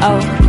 Oh.